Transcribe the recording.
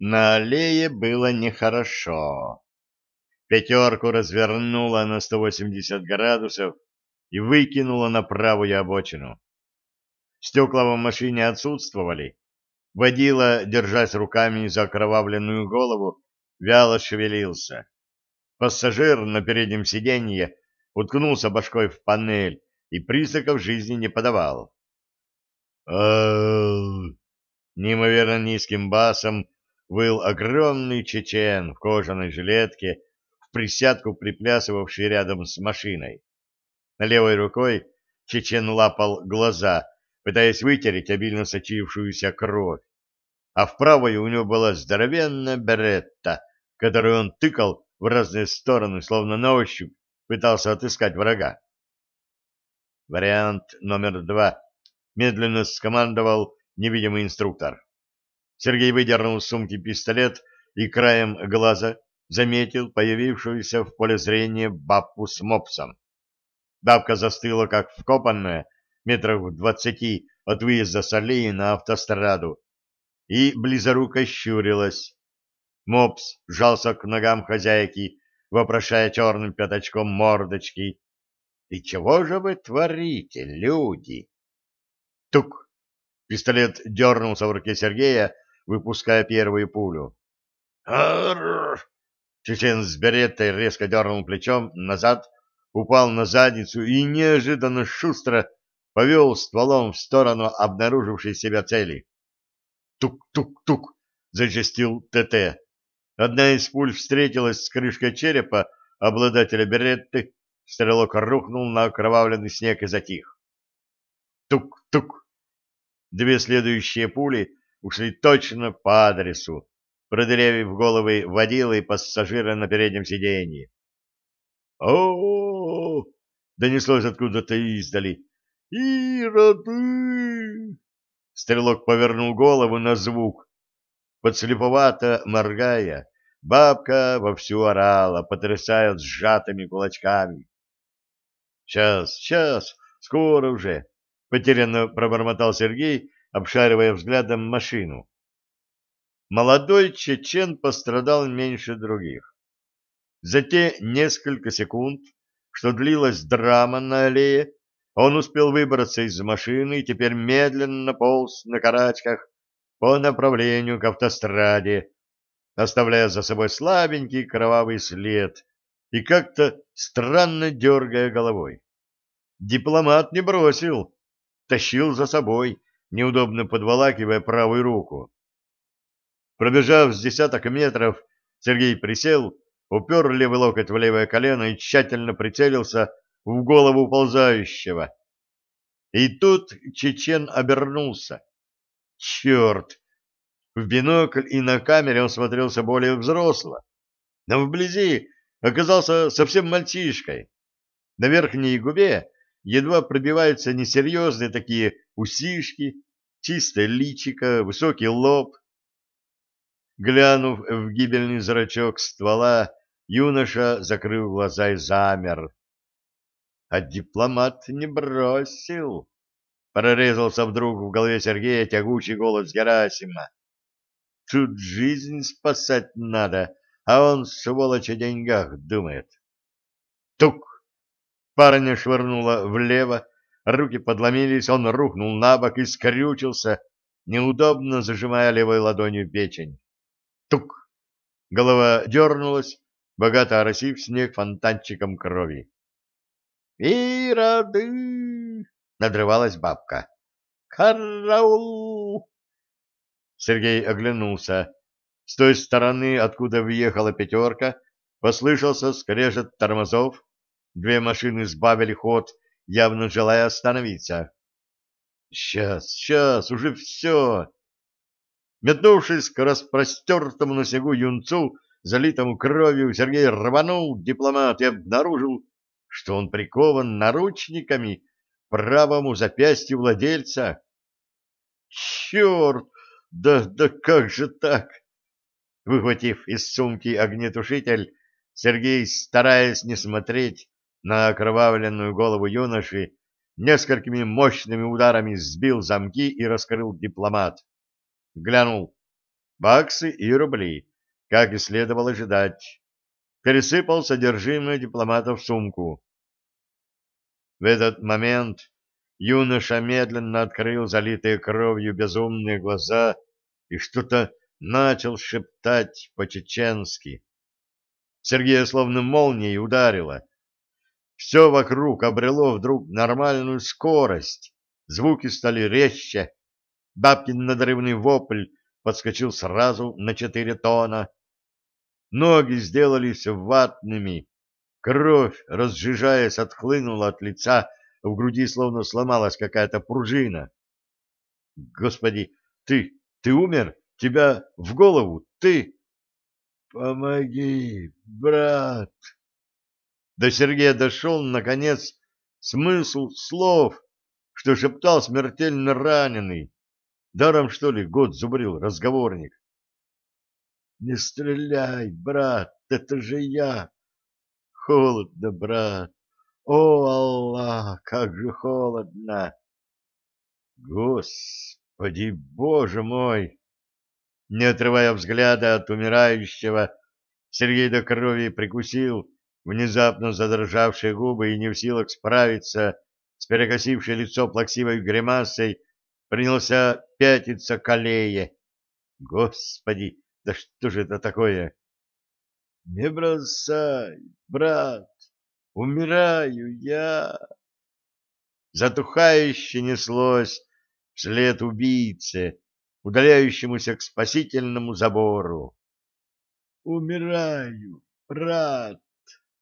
На аллее было нехорошо. Пятерку развернула на 180 градусов и выкинула на правую обочину. Стекла в машине отсутствовали. Водила, держась руками за окровавленную голову, вяло шевелился. Пассажир на переднем сиденье уткнулся башкой в панель и признаков жизни не подавал. Неимоверно низким басом выл огромный чечен в кожаной жилетке, в присядку приплясывавший рядом с машиной. Левой рукой чечен лапал глаза, пытаясь вытереть обильно сочившуюся кровь, а в правой у него была здоровенная беретта, которую он тыкал в разные стороны, словно на ощупь пытался отыскать врага. Вариант номер два. Медленно скомандовал невидимый инструктор. Сергей выдернул из сумки пистолет и краем глаза заметил появившуюся в поле зрения бабку с мопсом. Бабка застыла, как вкопанная, метров в двадцати от выезда с аллеи на автостраду, и близоруко щурилась. Мопс жался к ногам хозяйки, вопрошая черным пятачком мордочки. «И чего же вы творите, люди?» Тук! Пистолет дернулся в руке Сергея, выпуская первую пулю. «Арррр!» Чечен с беретой резко дернул плечом назад, упал на задницу и неожиданно шустро повел стволом в сторону обнаружившей себя цели. «Тук-тук-тук!» — зачастил ТТ. Одна из пуль встретилась с крышкой черепа обладателя беретты, стрелок рухнул на окровавленный снег и затих. Тук-тук! Две следующие пули ушли точно по адресу, продырявив головы водила и пассажира на переднем сиденье. -о, донеслось откуда-то издали. «Ироды!» Стрелок повернул голову на звук. Подслеповато моргая, бабка вовсю орала, потрясая сжатыми кулачками. «Сейчас, сейчас, скоро уже!» — потерянно пробормотал Сергей, обшаривая взглядом машину. Молодой чечен пострадал меньше других. За те несколько секунд, что длилась драма на аллее, он успел выбраться из машины и теперь медленно полз на карачках по направлению к автостраде, оставляя за собой слабенький кровавый след и как-то странно дергая головой. Дипломат не бросил, тащил за собой, неудобно подволакивая правую руку. Пробежав с десяток метров, Сергей присел, упер левый локоть в левое колено и тщательно прицелился в голову ползающего. И тут чечен обернулся. Черт! В бинокль и на камере он смотрелся более взросло, но вблизи оказался совсем мальчишкой. На верхней губе едва пробиваются несерьезные такие усишки, чистое личико, высокий лоб, Глянув в гибельный зрачок ствола, юноша закрыл глаза и замер. А дипломат не бросил. Прорезался вдруг в голове Сергея тягучий голос Герасима. Тут жизнь спасать надо, а он, сволочь, о деньгах думает. Тук! Парня швырнуло влево, руки подломились, он рухнул на бок и скрючился, неудобно зажимая левой ладонью печень. Тук! Голова дернулась, богато оросив снег фонтанчиком крови. «Ироды!» — надрывалась бабка. «Караул!» Сергей оглянулся. С той стороны, откуда въехала пятерка, послышался скрежет тормозов. Две машины сбавили ход, явно желая остановиться. «Сейчас, сейчас, уже все!» Метнувшись к распростертому на снегу юнцу, залитому кровью, Сергей рванул дипломат и обнаружил, что он прикован наручниками к правому запястью владельца. «Черт! Да, да как же так?» Выхватив из сумки огнетушитель, Сергей, стараясь не смотреть на окровавленную голову юноши, несколькими мощными ударами сбил замки и раскрыл дипломат глянул. баксы и рубли, как и следовало ожидать. Пересыпал содержимое дипломата в сумку. В этот момент юноша медленно открыл залитые кровью безумные глаза и что-то начал шептать по-чеченски. Сергея словно молнией ударило. Все вокруг обрело вдруг нормальную скорость. Звуки стали резче. Бабкин надрывный вопль подскочил сразу на четыре тона. Ноги сделались ватными. Кровь, разжижаясь, отхлынула от лица, в груди словно сломалась какая-то пружина. Господи, ты, ты умер? Тебя в голову, ты? Помоги, брат! До Сергея дошел, наконец, смысл слов, что шептал смертельно раненый. Даром, что ли, год зубрил разговорник. «Не стреляй, брат, это же я!» «Холодно, брат! О, Аллах, как же холодно!» «Господи, Боже мой!» Не отрывая взгляда от умирающего, Сергей до крови прикусил внезапно задрожавшие губы и не в силах справиться с перекосившей лицо плаксивой гримасой, принялся пятиться к. Господи, да что же это такое? Не бросай, брат, умираю я. Затухающе неслось вслед убийце, удаляющемуся к спасительному забору. Умираю, брат.